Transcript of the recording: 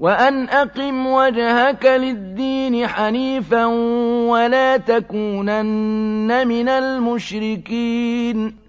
وأن أقم وجهك للدين حنيفا ولا تكونن من المشركين